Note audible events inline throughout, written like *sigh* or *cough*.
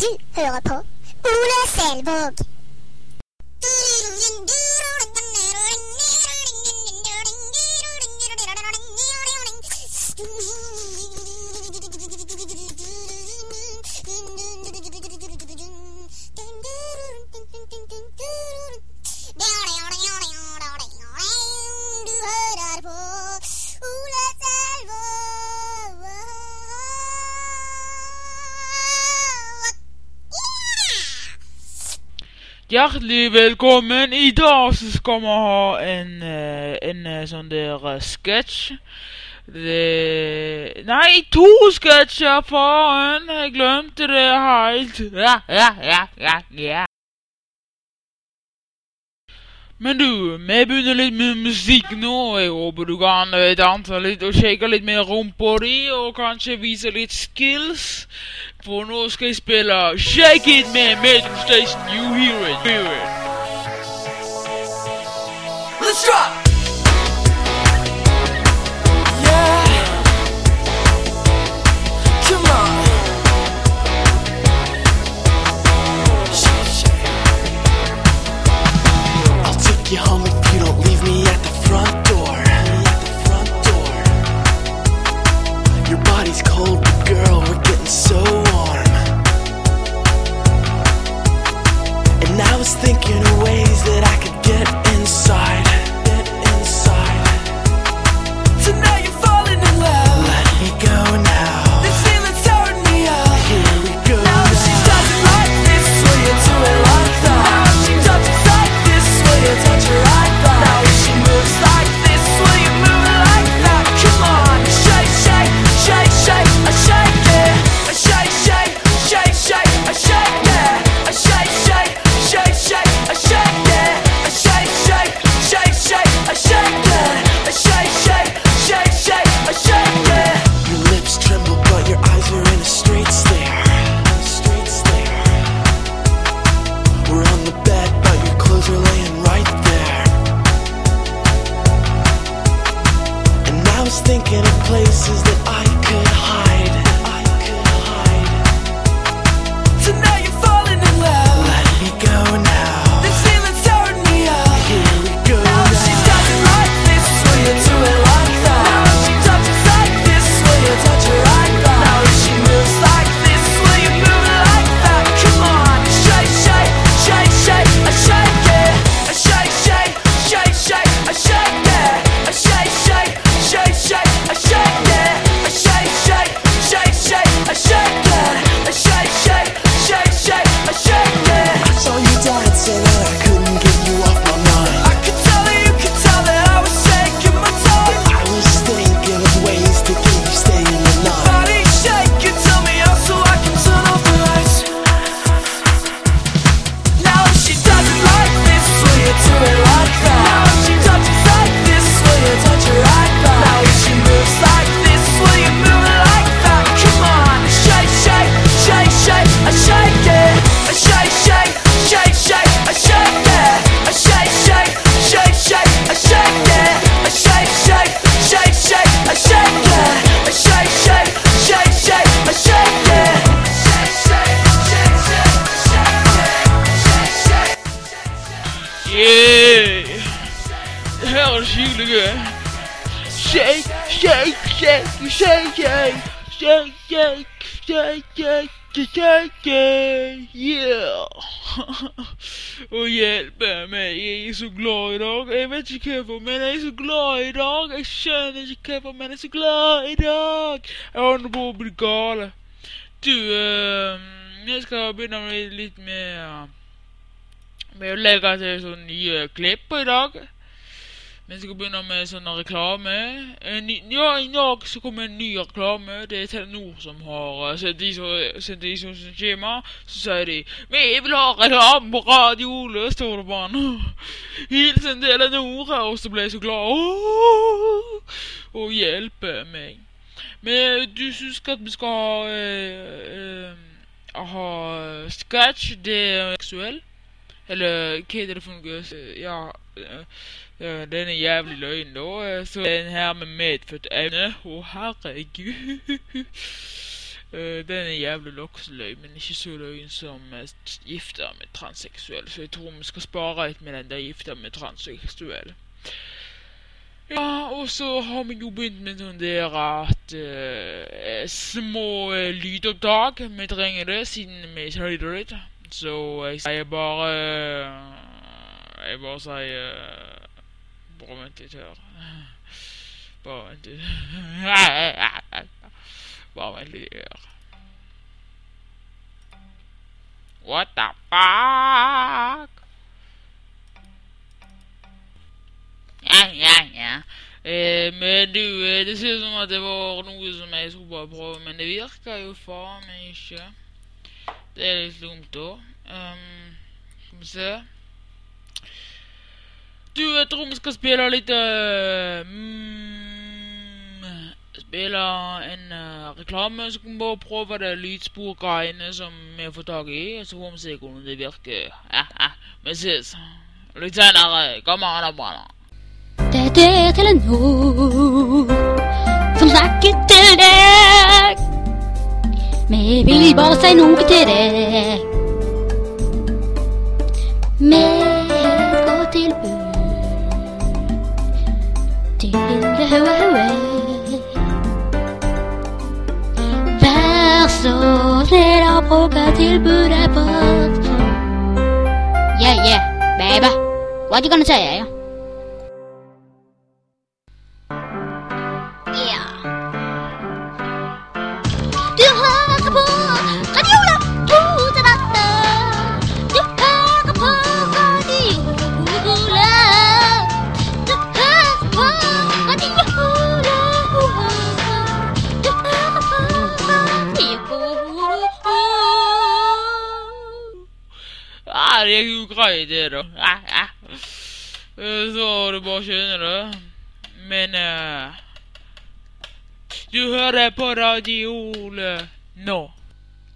Du hører på Ole Selvåg. Hjertelig velkommen. I dag så skal vi ha en, eh, en eh, sånn der eh, sketsj. Nei, to sketsjer, faen! Jeg glemte det helt. Ja, ja, ja, ja, ja. Men du, vi begynner litt med musikk nå. Jeg håper du kan eh, danse litt og shake litt med rumpa di, og kanskje vise litt skills. For nå skal jeg spille Shake It med Metro Station. You hear it. Let's drop! høres hyggelig ut. Shake, shake, shake, shake, shake, shake, shake, shake, shake. Yeah. Å hjelpe meg, jeg er så glad i dag. Jeg vet ikke hvorfor, men jeg er så glad i dag. Jeg skjønner ikke hvorfor, men jeg er så glad i dag. Jeg holder på å bli gal. Du, uh, jeg skal begynne med litt mer med å legge til sånne nye klipp i dag. Vi skal begynne med sånne reklame. Eh, ny, ja, I dag så kommer en ny reklame. Det er Telenor som har eh, sendt de som skjema. Så sier de 'Vi vil ha reklame på radio!' står det på den. *laughs* Hilsen Telenor. Og så ble jeg så glad. å hjelpe meg. Men eh, du syns ikke at vi skal ha, eh, eh, ha sketsj? Det er seksuell? Eller hva er det for noe? Ja denne jævlig løgnen, da. Eh, så den her med medfødt evne. Å, oh, herregud. *laughs* Eh, den er jævlig lokseløy, men ikke så løgn som eh, gifta med transseksuell. Så jeg tror vi skal spare litt med den der gifta med transseksuell. Ja, og så har vi jo begynt med noen der at uh, små lydopptak. Vi trenger det siden vi ikke hører det. Så jeg sier bare uh, bare sier Bare vent litt her. Bare vent litt. Bare vent litt her. What the fuck? Ja, ja, ja. Eh, du, det ser ut som at det var noe som jeg skulle det. Du, jeg tror vi skal spille litt uh, mm, Spille en uh, reklame, så kan vi bare prøve det lydsporgreiene som vi har fått tak i. Så får vi se hvordan det virker. Ja. Vi ses litt senere. Kom an, bra. Dette er Telenor som snakker til deg. Vi vil bare si noe til deg. Med et godt tilbud til lille høye høye. Vær så snill å bruke tilbudet vårt. Yeah, yeah, baby. What you gonna say, yeah? Ja. Du gikk det, da. Så du bare skjønner det. Men eh, Du hører på Radiole nå.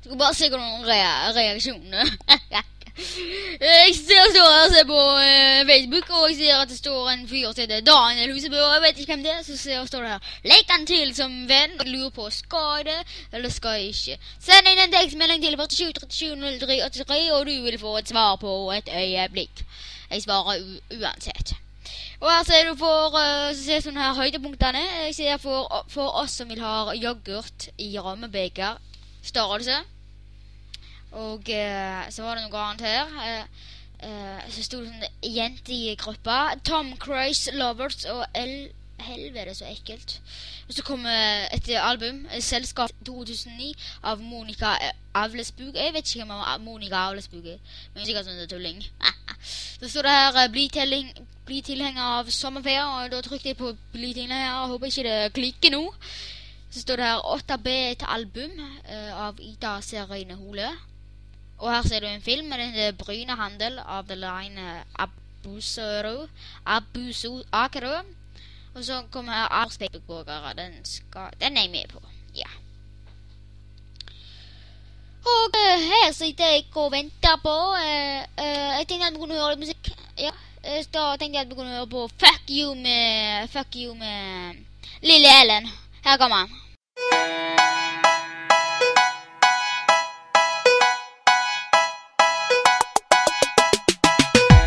Du skal bare se noen re reaksjoner. *laughs* jeg ser, står her og ser på uh, Facebook, og jeg ser at det står en fyr som heter Daniel Husebø. og Jeg vet ikke hvem det er, så ser, står det her 'Legg den til som venn'. Og lurer på skal det, eller skal jeg ikke. Send inn en tekstmelding til 47 37 03 83, og du vil få et svar på et øyeblikk. Jeg svarer uansett. Og her ser du for uh, ser sånn her høydepunktene. Jeg ser for, for oss som vil ha yoghurt i rammebeger størrelse. Og eh, så var det noe annet her. Eh, eh, så sto det sånn jente i gruppa. Tom Cruise Lovers og El Helvete, så ekkelt. Og så kom eh, et album, eh, Selskap 2009, av Monica Avlesbug. Jeg vet ikke hvem Monica Avlesbug er, men sikkert sånn tulling. *laughs* så står det her bli, telling, 'Bli tilhenger av sommerferie', og da trykte jeg på 'bli tilhenger'. og Håper ikke det klikker nå. Så står det her 8B til album av Ida Serøyne Hole. Og her ser du en film med den Bryne Handel av The Line Abusoro Abuso Akero. Og så kommer her Arspeikburgere. Den, den er jeg med på. Ja. Og uh, her sitter jeg og venter på uh, uh, Jeg tenkte at vi kunne høre litt musikk. Ja. eh, Da tenkte jeg at vi kunne høre på Fuck You med Fuck You med Lille Ellen. Her kommer han.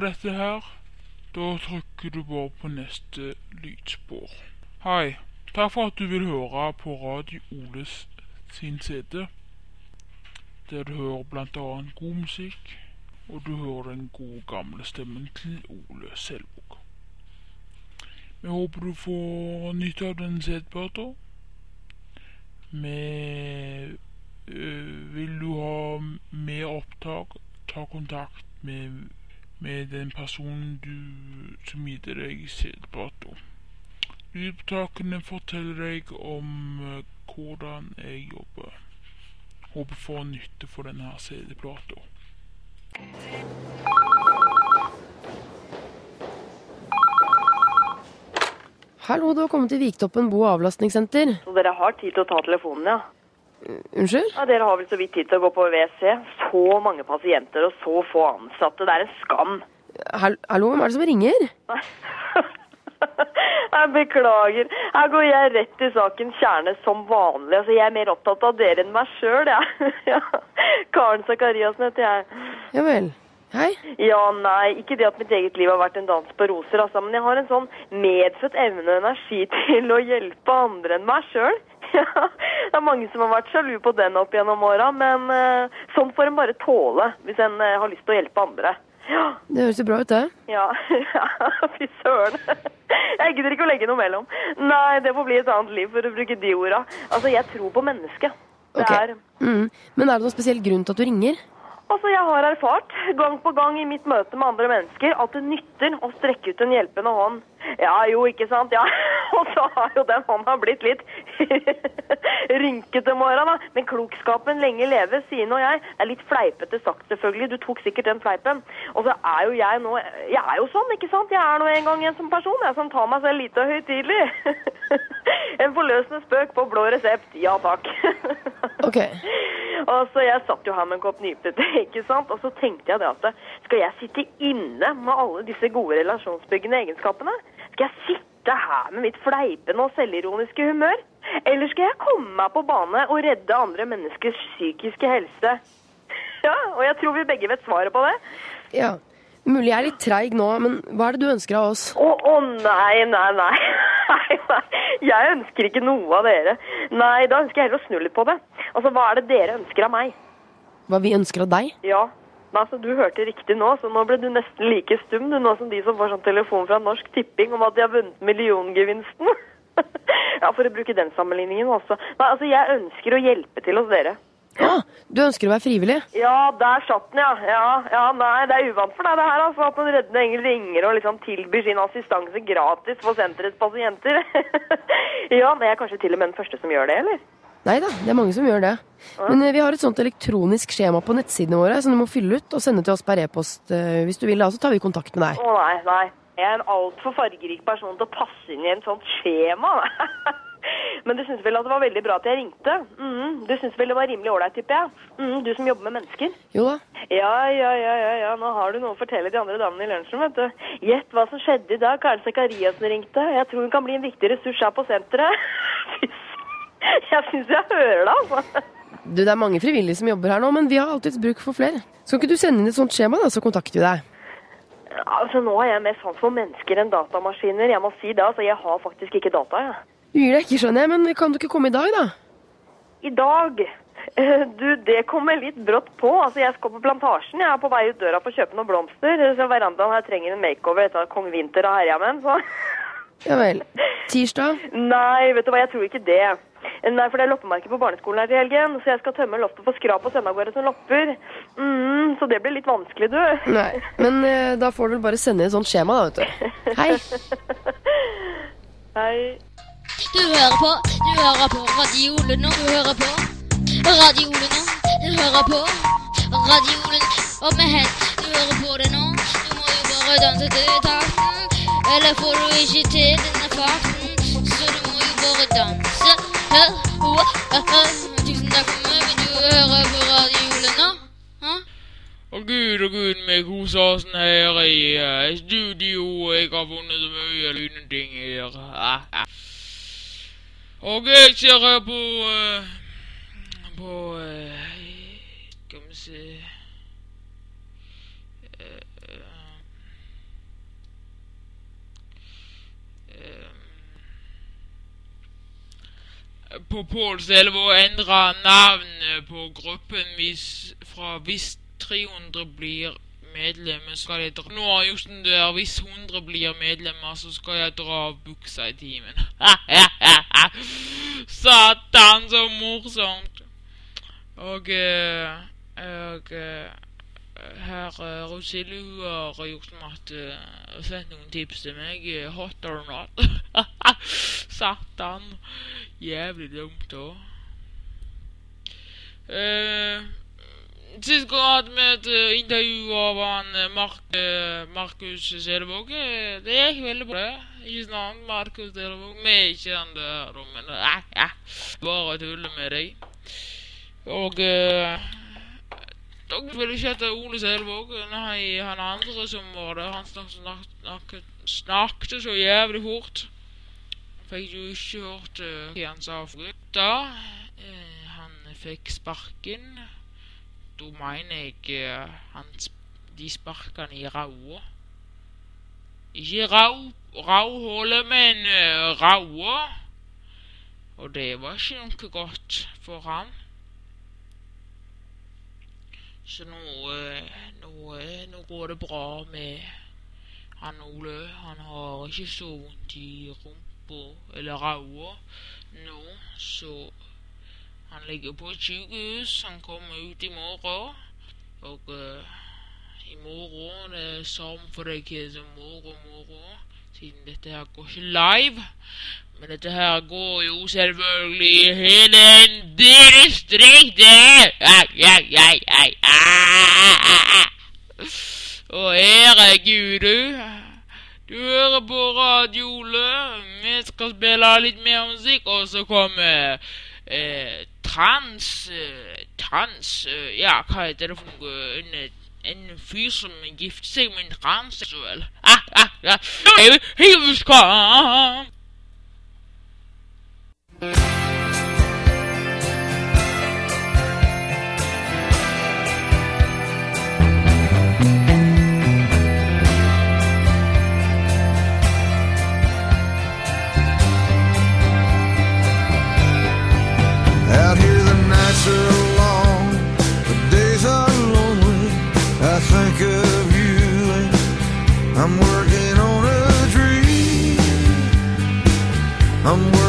Du dette her? Da trykker du bare på neste lydspor. Hei, takk for at du vil høre på Radio Oles sin CD. Der du hører blant annet god musikk, og du hører den gode gamle stemmen til Ole Selvåg. Vi håper du får nytte av denne CD-plata. Vi øh, Vil du ha mer opptak, ta kontakt med, med den personen du, som gir deg CD-plata. Lydopptakene forteller deg om eh, hvordan jeg jobber. Håper får nytte for denne CD-plata. Hallo, du har kommet til Viktoppen bo- og avlastningssenter. Så dere har tid til å ta telefonen, ja? Unnskyld? ja? Dere har vel så vidt tid til å gå på WC? Så mange pasienter og så få ansatte. Det er en skam. Hallo, hvem er det som ringer? *laughs* Jeg beklager. Her går jeg rett til sakens kjerne som vanlig. Altså, jeg er mer opptatt av dere enn meg sjøl, jeg. *laughs* Ja. Karen Sakariassen heter jeg. Ja vel. Hei. Ja, nei, ikke det at mitt eget liv har vært en dans på roser, altså, men jeg har en sånn medfødt evne og energi *laughs* til å hjelpe andre enn meg sjøl. *laughs* Ja, det er mange som har vært sjalu på den opp gjennom åra, men eh, sånn får en bare tåle hvis en eh, har lyst til å hjelpe andre. Ja, Det høres jo bra ut, det. *laughs* ja, fy søren. Jeg gidder ikke å legge noe mellom. Nei, det får bli et annet liv, for å bruke de orda. Altså, jeg tror på mennesket. Det Ok. er Mm. Men er det noen spesiell grunn til at du ringer? Altså, jeg har erfart gang på gang i mitt møte med andre mennesker at det nytter å strekke ut en hjelpende hånd. Ja, jo, ikke sant? Ja. *laughs* Og så har jo den hånda blitt litt *laughs* rynkete med åra, da. Men klokskapen lenge leve, sier nå jeg. Er litt fleipete sagt, selvfølgelig. Du tok sikkert den fleipen. Og så er jo jeg nå Jeg er jo sånn, ikke sant? Jeg er nå en gang en som person, jeg, som tar meg selv lite og høytidelig. *laughs* en forløsende spøk på blå resept. Ja takk. Ok. Og så Jeg satt jo her med en kopp nypete, *laughs* ikke sant? og så tenkte jeg det at skal jeg sitte inne med alle disse gode relasjonsbyggende egenskapene? Skal jeg sitte her med mitt fleipende og selvironiske humør? Eller skal jeg komme meg på bane og redde andre menneskers psykiske helse? *laughs* Ja, og jeg tror vi begge vet svaret på det. Ja. Mulig jeg er litt treig nå, men hva er det du ønsker av oss? Å, å nei, nei, nei. *laughs* Nei, nei. Jeg ønsker ikke noe av dere. Nei, da ønsker jeg heller å snu litt på det. Altså, hva er det dere ønsker av meg? Hva vi ønsker av deg? Ja, Nei, altså. Du hørte riktig nå, så nå ble du nesten like stum du, nå som de som får sånn telefon fra Norsk Tipping om at de har vunnet milliongevinsten. *laughs* ja, for å bruke den sammenligningen også. Nei, altså, jeg ønsker å hjelpe til hos dere. Ja, du ønsker å være frivillig? Ja, der satt den, ja. ja. Ja, nei, det er uvant for deg det her, altså. At en reddende engel ringer og liksom tilbyr sin assistanse gratis for senterets pasienter. *laughs* ja, men jeg er kanskje til og med den første som gjør det, eller? Nei da, det er mange som gjør det. Men eh, vi har et sånt elektronisk skjema på nettsidene våre som du må fylle ut og sende til oss per e-post. eh, Hvis du vil da, så tar vi kontakt med deg. Å nei, nei. Jeg er en altfor fargerik person til å passe inn i en sånt skjema. *laughs* Men du syns vel at det var veldig bra at jeg ringte? Mm, du syns vel det var rimelig ålreit, tipper jeg? Mm, du som jobber med mennesker? Jo da. Ja, ja, ja, ja, ja, nå har du noe å fortelle de andre damene i lunsjen, vet du. Gjett hva som skjedde i dag. Karen Sekariassen ringte. Jeg tror hun kan bli en viktig ressurs her på senteret. *laughs* Jeg syns jeg hører det, altså. Du, Det er mange frivillige som jobber her nå, men vi har alltids bruk for flere. Skal ikke du sende inn et sånt skjema, da, så kontakter vi deg. Altså, Nå har jeg mer sans for mennesker enn datamaskiner. Jeg må si det, altså. Jeg har faktisk ikke data, jeg. Du gir deg ikke, skjønner jeg, men kan du ikke komme i dag, da? I dag eh, Du, det kommer litt brått på. Altså, Jeg skal på plantasjen. Jeg er på vei ut døra for å kjøpe noen blomster. Så verandaen her trenger en makeover etter at kong Vinter har herja med den. Så Ja vel. Tirsdag? Nei, vet du hva, jeg tror ikke det. Nei, for det er loppemarked på barneskolen her i helgen, så jeg skal tømme loftet for skrap og sende av gårde som lopper. Mm, så det blir litt vanskelig, du. Nei. Men eh, da får du vel bare sende et sånt skjema, da, vet du. Hei. *laughs* Hei. Du hører på, du hører på Radio nå. Du hører på Radio nå. Du hører på radiolen. Og med hett, du hører på det nå. Du må jo bare danse til takten. Eller får du ikke til denne farten, så du må jo bare danse. Hø, ho, hø, hø. Tusen takk for meg, vil du høre på radiolen nå. Hæ? Og gud og gud, vi koser oss her i uh, studio. Jeg har funnet så mye lune ting her. Ah, ah. Og jeg her på uh, På Skal vi se. Eh, på endre endra navnet på gruppen hvis, fra hvis 300 blir medlemmer, skal jeg dra Nå er justen der, hvis 100 blir medlemmer, så skal jeg dra buksa i timen. *laughs* Satan, så morsomt. Og eh, og eh, her Rosilje hun har gjort som at uh, sendt noen tips til meg. eh, hot or not. *laughs* Satan. Jævlig dumt òg. Uh, Sist hadde vi intervju av eh, Mark, eh, Markus Selvåg. Eh, Det gikk veldig bra. Ikke sant, Markus Selvåg? Vi er ikke han der, men eh, eh, Bare tuller med deg. Og eh, dere vil ikke hete Ole Selvåg. Nei, han andre som var der, han snak, snak, snakket, snakket så jævlig fort. Fikk jo ikke hørt hva han sa Da. Eh, han fikk sparken. Da mener jeg eh, han de sparkene i raua. Ikke rau, rauhålet, men uh, raua. Og det var ikke noe godt for ham. Så nå, eh, nå, eh, nå går det bra med han Ole. Han har ikke så vondt i rumpa eller ræva nå, så han ligger på et sykehus. Han kommer ut i morgen. Og uh, i morgen Det er samme for deg som morgen, morgen. Siden dette her går ikke live. Men dette her går jo selvfølgelig i hele distriktet. Ai, ai, ai, ai, ai. Å, herregud, du. Du hører på Radio Vi skal spille litt mer musikk, og så kommer eh, trans eh, Trans eh, Ja, hva heter det for noe? En, en fyr som gifter seg med en transseksuell. Ah, ah, ah. Hei, hei, vi skal I'm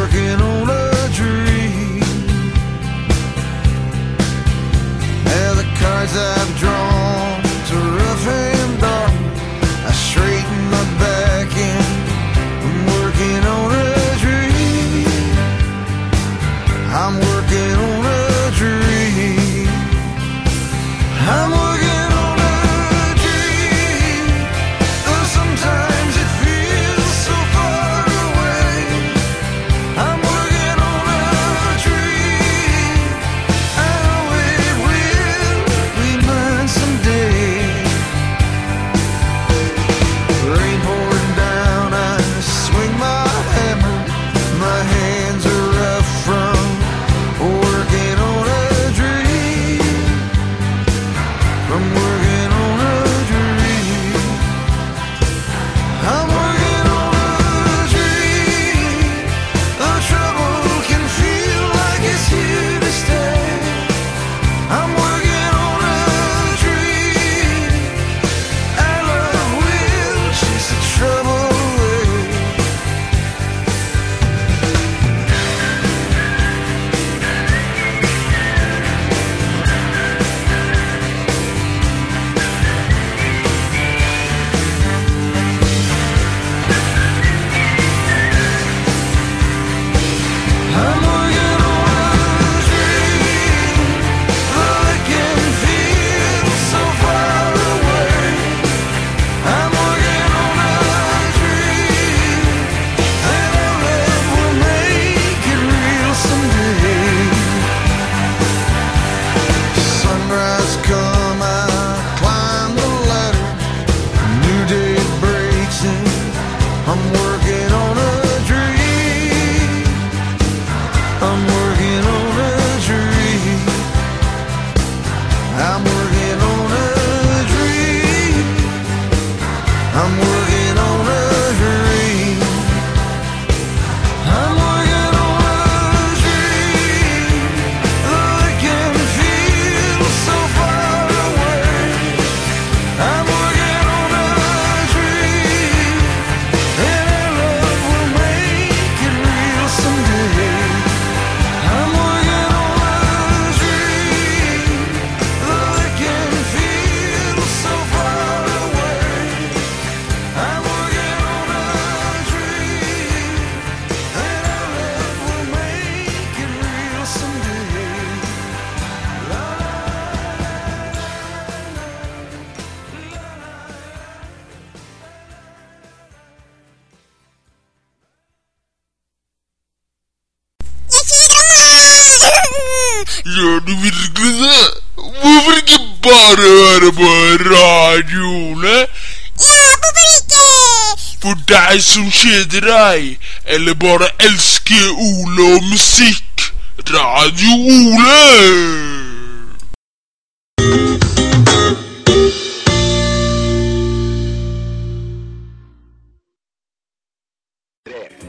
Deg som kjeder deg, eller bare elsker Ole og musikk. Radio Ole!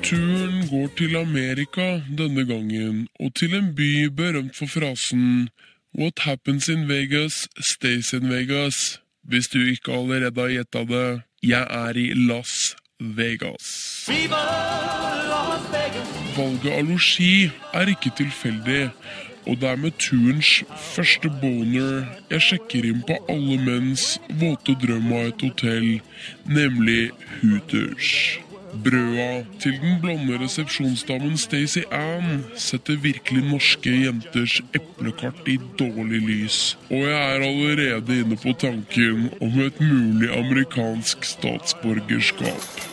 Turen går til Amerika denne gangen, og til en by berømt for frasen What happens in Vegas, stays in Vegas. Hvis du ikke allerede har gjetta det, jeg er i Las Vegas. Valget av losji er ikke tilfeldig, og det er med turens første boner jeg sjekker inn på alle menns våte drøm av et hotell, nemlig Hooters. Brøda til den blonde resepsjonsdamen Stacey Ann setter virkelig norske jenters eplekart i dårlig lys, og jeg er allerede inne på tanken om et mulig amerikansk statsborgerskap.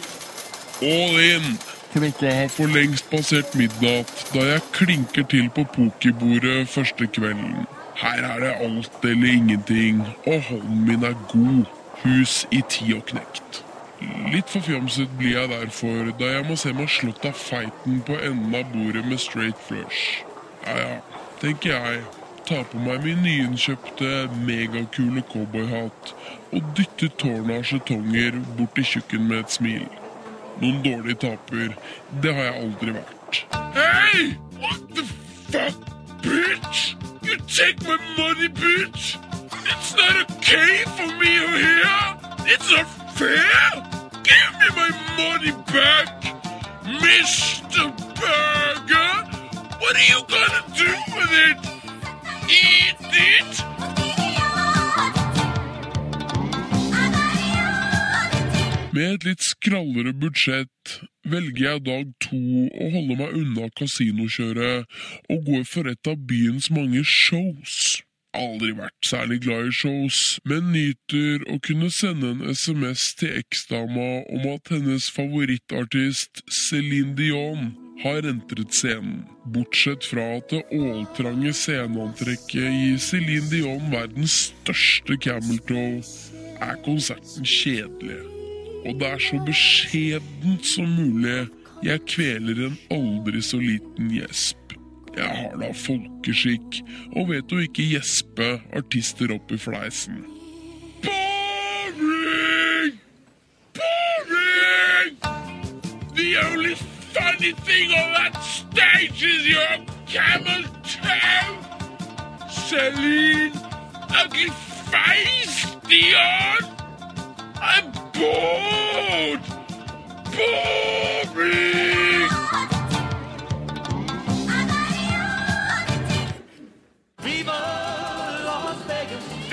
All in! Klokka har for lengst passert midnatt da jeg klinker til på pokerbordet første kvelden. Her er det alt eller ingenting, og hånden min er god. Hus i ti og knekt. Litt forfjamset blir jeg derfor, da jeg må se meg slått av feiten på enden av bordet med straight flush. Ja ja, tenker jeg. Tar på meg min nyinnkjøpte megakule cowboyhatt og dytter tårnet av skjetonger bort til kjøkken med et smil. Noen dårlig taper, det har jeg aldri vært. Hei! What the fuck, bitch? You take my money, bitch! It's not okay for me here! It's not fair! Me my money back, Mr. Burger. What are you gonna do with it? Eat it? Med et litt skrallere budsjett velger jeg dag to å holde meg unna kasinokjøret og går for et av byens mange shows. Aldri vært særlig glad i shows, men nyter å kunne sende en SMS til eksdama om at hennes favorittartist Céline Dion har entret scenen. Bortsett fra at det åltrange sceneantrekket gir Céline Dion verdens største cameltoe, er konserten kjedelig og det er så beskjedent som mulig jeg kveler en aldri så liten gjesp. Da folkeskikk og vet å ikke gjespe artister opp i fleisen. Boring! Boring! The only funny thing on that stage is your camel toe! Celine! Ugly face, Dion! I'm bored! Boring!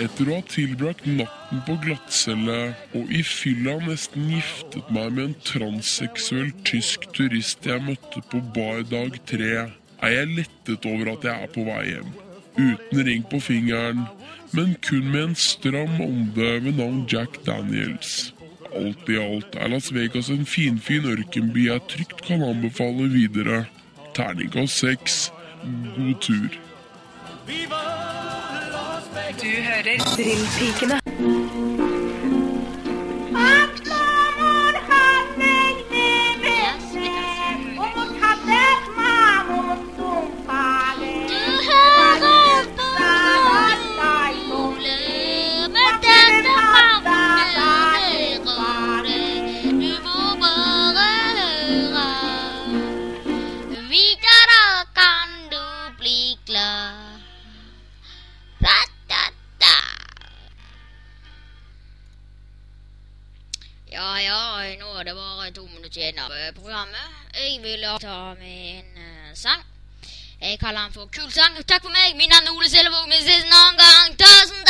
Etter å ha tilbrakt natten på glattcelle og i fylla nesten giftet meg med en transseksuell tysk turist jeg møtte på bar dag tre, er jeg lettet over at jeg er på vei hjem. Uten ring på fingeren, men kun med en stram ånde ved navn Jack Daniels. Alt i alt er Las Vegas en finfin ørkenby jeg trygt kan anbefale videre. Terningkast seks. God tur. Du hører Drillpikene. Programmet. Jeg vil ta en eh, sang. Jeg kaller den for Kul sang. Takk for meg. Mitt navn er Ole Selvåg. Vi ses en annen gang. Ta som